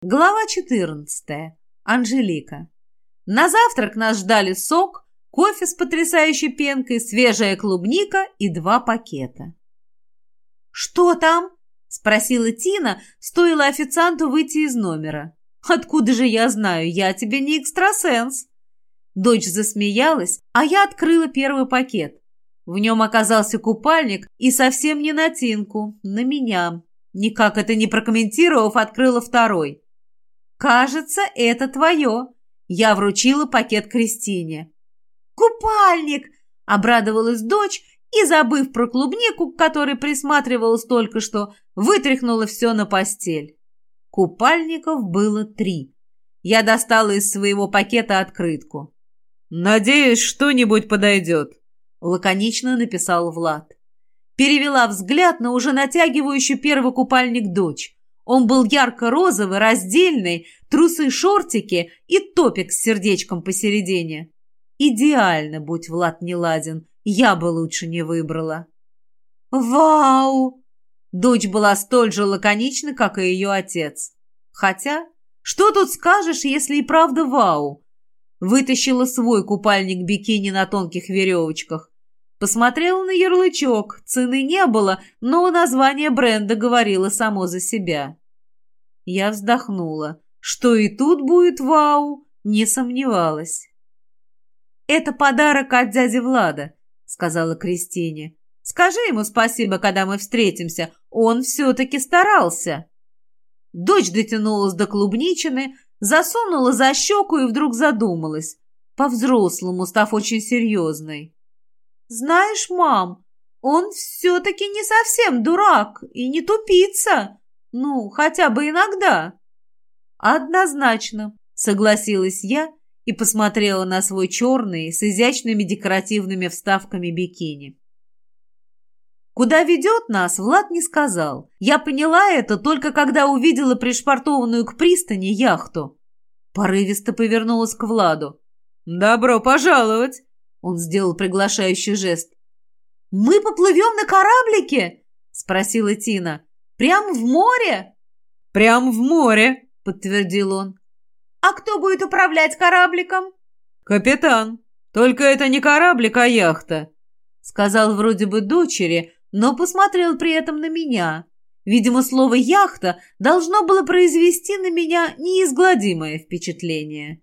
Глава 14. Анжелика. На завтрак нас ждали сок, кофе с потрясающей пенкой, свежая клубника и два пакета. «Что там?» – спросила Тина, стоило официанту выйти из номера. «Откуда же я знаю? Я тебе не экстрасенс!» Дочь засмеялась, а я открыла первый пакет. В нем оказался купальник и совсем не на Тинку, на меня. Никак это не прокомментировав, открыла второй. «Кажется, это твое». Я вручила пакет Кристине. «Купальник!» – обрадовалась дочь и, забыв про клубнику, которой присматривалась только что, вытряхнула все на постель. Купальников было три. Я достала из своего пакета открытку. «Надеюсь, что-нибудь подойдет», — лаконично написал Влад. Перевела взгляд на уже натягивающий первый купальник дочь. Он был ярко-розовый, раздельный, трусы-шортики и топик с сердечком посередине. Идеально, будь Влад не ладен, я бы лучше не выбрала. «Вау!» Дочь была столь же лаконична, как и ее отец. Хотя, что тут скажешь, если и правда вау? Вытащила свой купальник-бикини на тонких веревочках. Посмотрела на ярлычок. Цены не было, но название бренда говорило само за себя. Я вздохнула. Что и тут будет вау, не сомневалась. «Это подарок от дяди Влада», — сказала Кристине. «Скажи ему спасибо, когда мы встретимся. Он все-таки старался». Дочь дотянулась до клубничины, засунула за щеку и вдруг задумалась, по-взрослому став очень серьезной. «Знаешь, мам, он все-таки не совсем дурак и не тупица. Ну, хотя бы иногда». «Однозначно», — согласилась я и посмотрела на свой черный с изящными декоративными вставками бикини. Куда ведет нас, Влад не сказал. Я поняла это только когда увидела пришвартованную к пристани яхту. Порывисто повернулась к Владу. «Добро пожаловать!» Он сделал приглашающий жест. «Мы поплывем на кораблике?» спросила Тина. «Прям в море?» «Прям в море», подтвердил он. «А кто будет управлять корабликом?» «Капитан. Только это не кораблик, а яхта», сказал вроде бы дочери, но посмотрел при этом на меня. Видимо, слово «яхта» должно было произвести на меня неизгладимое впечатление.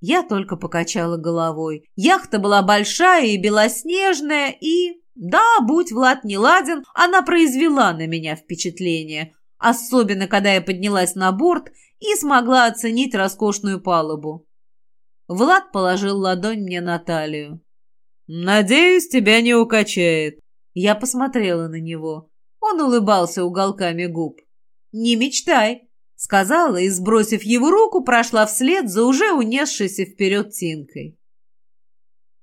Я только покачала головой. Яхта была большая и белоснежная, и... Да, будь Влад не ладен, она произвела на меня впечатление, особенно когда я поднялась на борт и смогла оценить роскошную палубу. Влад положил ладонь мне на талию. «Надеюсь, тебя не укачает», я посмотрела на него. Он улыбался уголками губ. «Не мечтай», — сказала и, сбросив его руку, прошла вслед за уже унесшейся вперед Тинкой.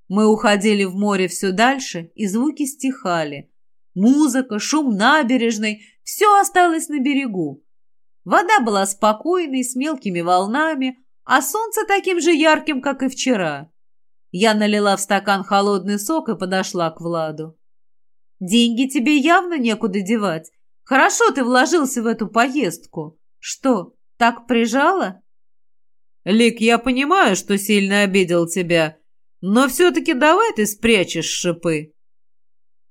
Мы уходили в море все дальше, и звуки стихали. Музыка, шум набережной — все осталось на берегу. Вода была спокойной, с мелкими волнами, а солнце таким же ярким, как и вчера. Я налила в стакан холодный сок и подошла к Владу. Деньги тебе явно некуда девать. Хорошо ты вложился в эту поездку. Что, так прижало? Лик, я понимаю, что сильно обидел тебя, но все-таки давай ты спрячешь шипы.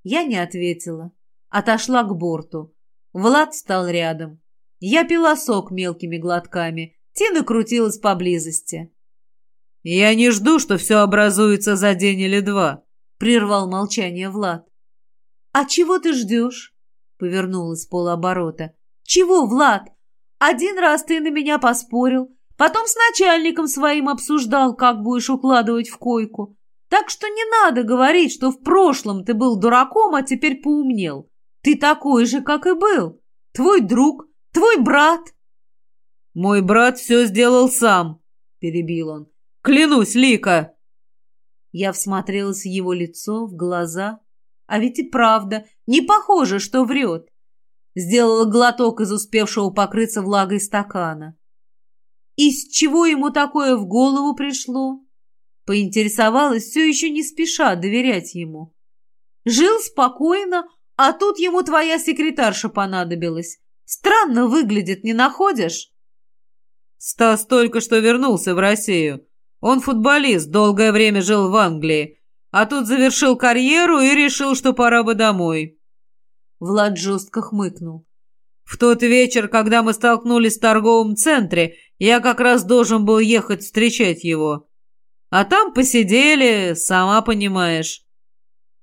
Я не ответила. Отошла к борту. Влад встал рядом. Я пила сок мелкими глотками. Тина крутилась поблизости. «Я не жду, что все образуется за день или два», — прервал молчание Влад. «А чего ты ждешь?» — повернулась полуоборота. «Чего, Влад? Один раз ты на меня поспорил, потом с начальником своим обсуждал, как будешь укладывать в койку. Так что не надо говорить, что в прошлом ты был дураком, а теперь поумнел. Ты такой же, как и был. Твой друг, твой брат». «Мой брат все сделал сам», — перебил он. «Клянусь, Лика!» Я всмотрелась в его лицо, в глаза, а ведь и правда, не похоже, что врет. Сделала глоток из успевшего покрыться влагой стакана. Из чего ему такое в голову пришло? Поинтересовалась, все еще не спеша доверять ему. Жил спокойно, а тут ему твоя секретарша понадобилась. Странно выглядит, не находишь? Стас только что вернулся в Россию. Он футболист, долгое время жил в Англии, а тут завершил карьеру и решил, что пора бы домой. Влад жестко хмыкнул. В тот вечер, когда мы столкнулись в торговом центре, я как раз должен был ехать встречать его. А там посидели, сама понимаешь.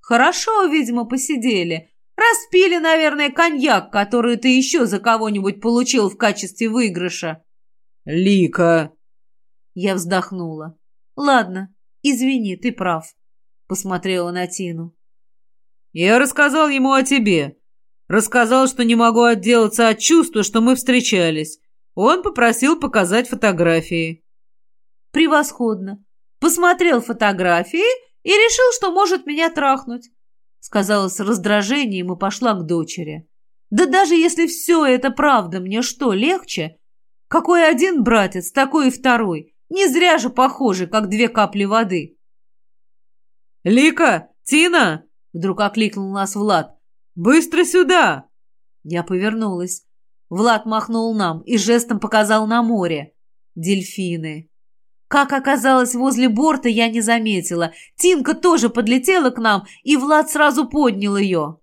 Хорошо, видимо, посидели. Распили, наверное, коньяк, который ты еще за кого-нибудь получил в качестве выигрыша. Лика. Я вздохнула. Ладно, извини, ты прав. Посмотрела на Тину. Я рассказал ему о тебе. Рассказал, что не могу отделаться от чувства, что мы встречались. Он попросил показать фотографии. Превосходно. Посмотрел фотографии и решил, что может меня трахнуть. Сказала с раздражением и пошла к дочери. Да даже если все это правда, мне что, легче? Какой один братец, такой и второй. Не зря же похожи, как две капли воды. «Лика! Тина!» — вдруг окликнул нас Влад. «Быстро сюда!» Я повернулась. Влад махнул нам и жестом показал на море. Дельфины. Как оказалось, возле борта я не заметила. Тинка тоже подлетела к нам, и Влад сразу поднял ее.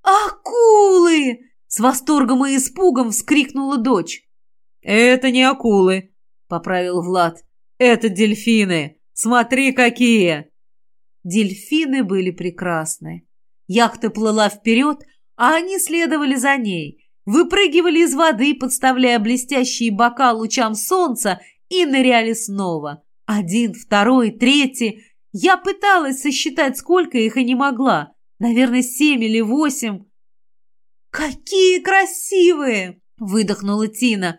«Акулы!» — с восторгом и испугом вскрикнула дочь. «Это не акулы», — поправил Влад. «Это дельфины. Смотри, какие!» Дельфины были прекрасны. Яхта плыла вперед, а они следовали за ней, выпрыгивали из воды, подставляя блестящие бока лучам солнца, и ныряли снова. Один, второй, третий. Я пыталась сосчитать, сколько их, и не могла. Наверное, семь или восемь. «Какие красивые!» — выдохнула Тина.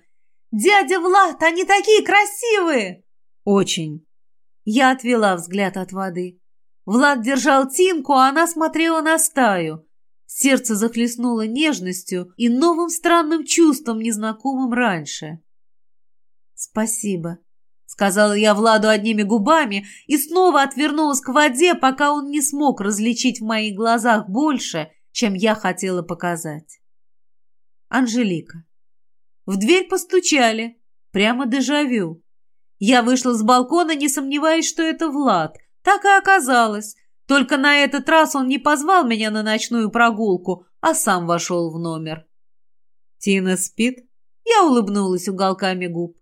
«Дядя Влад, они такие красивые!» «Очень!» Я отвела взгляд от воды. Влад держал Тинку, а она смотрела на стаю. Сердце захлестнуло нежностью и новым странным чувством, незнакомым раньше. «Спасибо», — сказала я Владу одними губами и снова отвернулась к воде, пока он не смог различить в моих глазах больше, чем я хотела показать. Анжелика. В дверь постучали. Прямо дежавю. Я вышла с балкона, не сомневаясь, что это Влад. Так и оказалось. Только на этот раз он не позвал меня на ночную прогулку, а сам вошел в номер. «Тина спит?» Я улыбнулась уголками губ.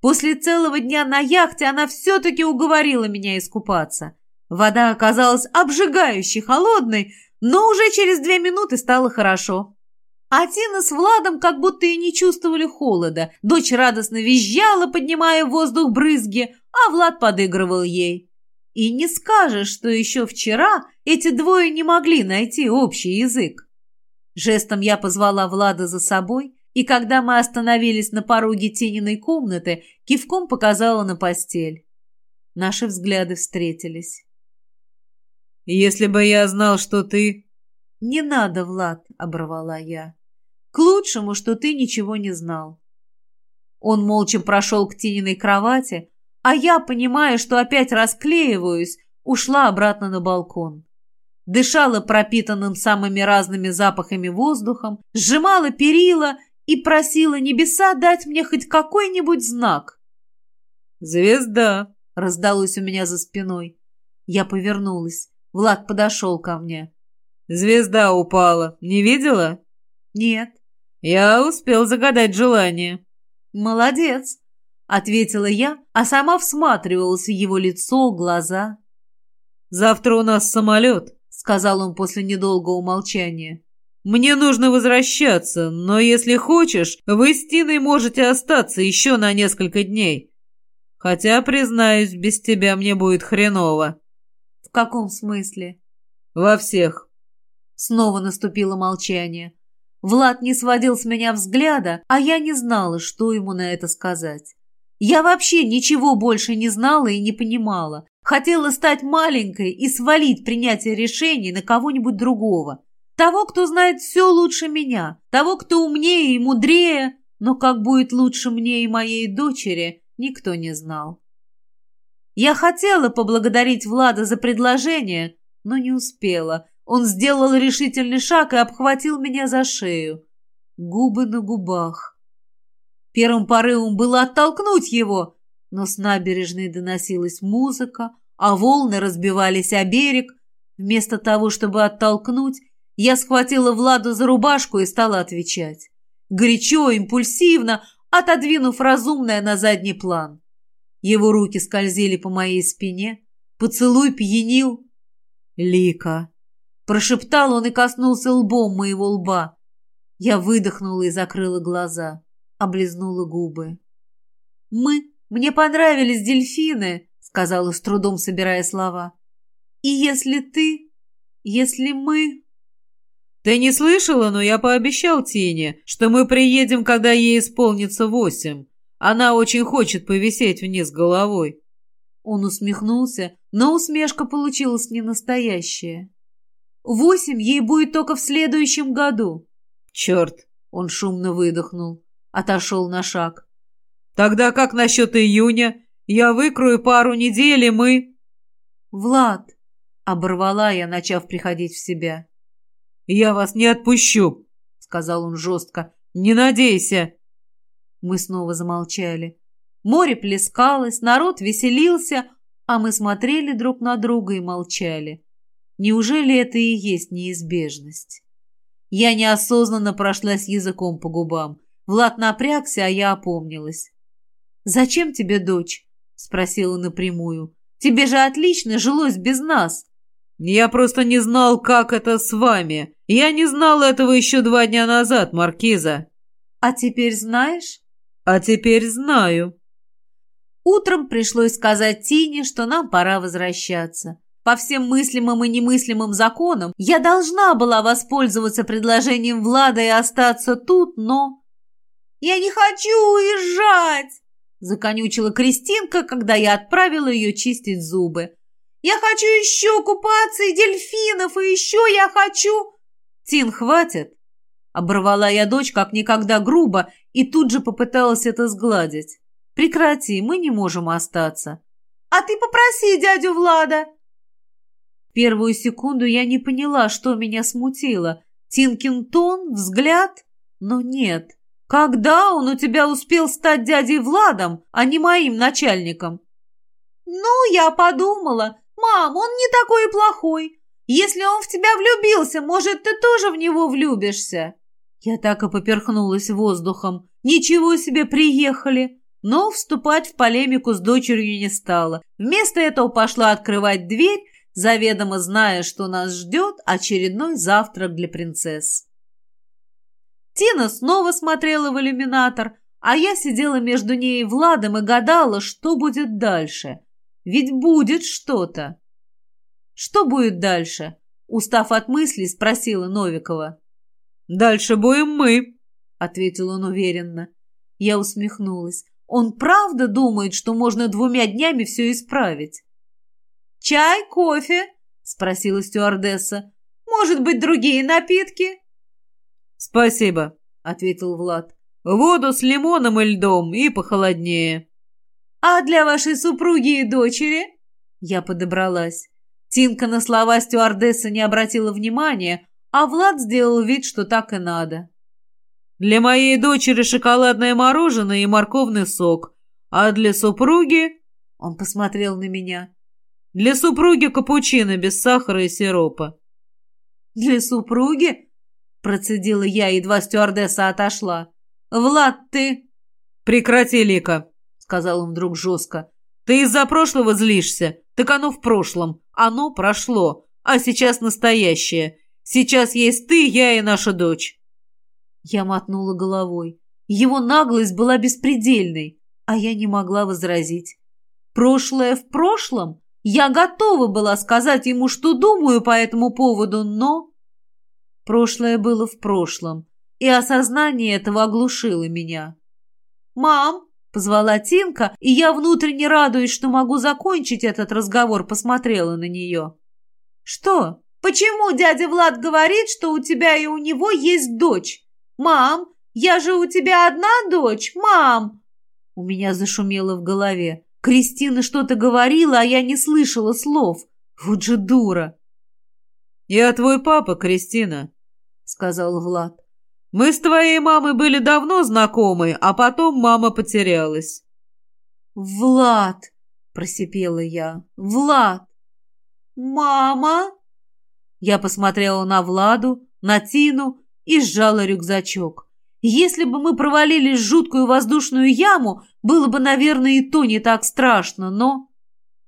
После целого дня на яхте она все-таки уговорила меня искупаться. Вода оказалась обжигающей холодной, но уже через две минуты стало хорошо. А Тина с Владом как будто и не чувствовали холода. Дочь радостно визжала, поднимая в воздух брызги, а Влад подыгрывал ей. И не скажешь, что еще вчера эти двое не могли найти общий язык. Жестом я позвала Влада за собой, и когда мы остановились на пороге Тининой комнаты, кивком показала на постель. Наши взгляды встретились. «Если бы я знал, что ты...» «Не надо, Влад», — оборвала я. «К лучшему, что ты ничего не знал». Он молча прошел к Тининой кровати, а я, понимая, что опять расклеиваюсь, ушла обратно на балкон. Дышала пропитанным самыми разными запахами воздухом, сжимала перила и просила небеса дать мне хоть какой-нибудь знак. «Звезда!» — раздалось у меня за спиной. Я повернулась. Влад подошел ко мне. «Звезда упала. Не видела?» «Нет». «Я успел загадать желание». «Молодец!» — ответила я, а сама всматривалась в его лицо, глаза. «Завтра у нас самолет», — сказал он после недолгого молчания. «Мне нужно возвращаться, но если хочешь, вы с Тиной можете остаться еще на несколько дней. Хотя, признаюсь, без тебя мне будет хреново». «В каком смысле?» «Во всех». Снова наступило молчание. Влад не сводил с меня взгляда, а я не знала, что ему на это сказать. Я вообще ничего больше не знала и не понимала. Хотела стать маленькой и свалить принятие решений на кого-нибудь другого. Того, кто знает все лучше меня, того, кто умнее и мудрее, но как будет лучше мне и моей дочери, никто не знал. Я хотела поблагодарить Влада за предложение, но не успела. Он сделал решительный шаг и обхватил меня за шею. Губы на губах. Первым порывом было оттолкнуть его, но с набережной доносилась музыка, а волны разбивались о берег. Вместо того, чтобы оттолкнуть, я схватила Владу за рубашку и стала отвечать. Горячо, импульсивно, отодвинув разумное на задний план. Его руки скользили по моей спине, поцелуй пьянил. «Лика!» Прошептал он и коснулся лбом моего лба. Я выдохнула и закрыла глаза, облизнула губы. «Мы, мне понравились дельфины», — сказала с трудом, собирая слова. «И если ты, если мы...» «Ты не слышала, но я пообещал Тине, что мы приедем, когда ей исполнится восемь. Она очень хочет повисеть вниз головой». Он усмехнулся, но усмешка получилась не настоящая. «Восемь ей будет только в следующем году». «Черт!» — он шумно выдохнул, отошел на шаг. «Тогда как насчет июня? Я выкрою пару недель, и мы...» «Влад!» — оборвала я, начав приходить в себя. «Я вас не отпущу», — сказал он жестко. «Не надейся». Мы снова замолчали. Море плескалось, народ веселился, а мы смотрели друг на друга и молчали. Неужели это и есть неизбежность? Я неосознанно прошлась языком по губам. Влад напрягся, а я опомнилась. «Зачем тебе дочь?» — спросила напрямую. «Тебе же отлично жилось без нас». «Я просто не знал, как это с вами. Я не знал этого еще два дня назад, Маркиза». «А теперь знаешь?» «А теперь знаю». Утром пришлось сказать Тине, что нам пора возвращаться. По всем мыслимым и немыслимым законам я должна была воспользоваться предложением Влада и остаться тут, но... «Я не хочу уезжать!» – законючила Кристинка, когда я отправила ее чистить зубы. Я хочу еще купаться и дельфинов, и еще я хочу...» «Тин, хватит!» Оборвала я дочь как никогда грубо и тут же попыталась это сгладить. «Прекрати, мы не можем остаться». «А ты попроси дядю Влада!» Первую секунду я не поняла, что меня смутило. Тинкин тон, взгляд? Но нет. Когда он у тебя успел стать дядей Владом, а не моим начальником? «Ну, я подумала, «Мам, он не такой и плохой. Если он в тебя влюбился, может, ты тоже в него влюбишься?» Я так и поперхнулась воздухом. «Ничего себе приехали!» Но вступать в полемику с дочерью не стала. Вместо этого пошла открывать дверь, заведомо зная, что нас ждет очередной завтрак для принцесс. Тина снова смотрела в иллюминатор, а я сидела между ней и Владом и гадала, что будет дальше. Ведь будет что-то. Что будет дальше? Устав от мыслей, спросила Новикова. Дальше будем мы, ответил он уверенно. Я усмехнулась. Он правда думает, что можно двумя днями все исправить? «Чай, кофе?» — спросила стюардесса. «Может быть, другие напитки?» «Спасибо», — ответил Влад. «Воду с лимоном и льдом и похолоднее». «А для вашей супруги и дочери?» Я подобралась. Тинка на слова стюардессы не обратила внимания, а Влад сделал вид, что так и надо. «Для моей дочери шоколадное мороженое и морковный сок, а для супруги...» Он посмотрел на меня. «Для супруги капучино без сахара и сиропа». «Для супруги?» Процедила я, едва стюардесса отошла. «Влад, ты...» «Прекрати, Лика!» сказал он вдруг жестко. «Ты из-за прошлого злишься? Так оно в прошлом. Оно прошло. А сейчас настоящее. Сейчас есть ты, я и наша дочь». Я мотнула головой. Его наглость была беспредельной, а я не могла возразить. Прошлое в прошлом? Я готова была сказать ему, что думаю по этому поводу, но... Прошлое было в прошлом, и осознание этого оглушило меня. «Мам!» Позвала Тинка, и я, внутренне радуясь, что могу закончить этот разговор, посмотрела на нее. «Что? Почему дядя Влад говорит, что у тебя и у него есть дочь? Мам, я же у тебя одна дочь, мам!» У меня зашумело в голове. Кристина что-то говорила, а я не слышала слов. Вот же дура. «Я твой папа, Кристина», — сказал Влад. Мы с твоей мамой были давно знакомы, а потом мама потерялась». «Влад!» – просипела я. «Влад!» «Мама!» Я посмотрела на Владу, на Тину и сжала рюкзачок. Если бы мы провалились в жуткую воздушную яму, было бы, наверное, и то не так страшно, но...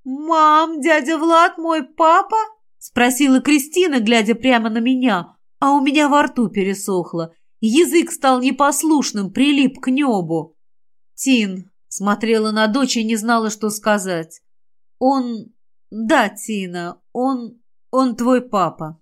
«Мам, дядя Влад мой папа?» — спросила Кристина, глядя прямо на меня, а у меня во рту пересохло. Язык стал непослушным, прилип к небу. Тин смотрела на дочь и не знала, что сказать. «Он... Да, Тина, он... он твой папа».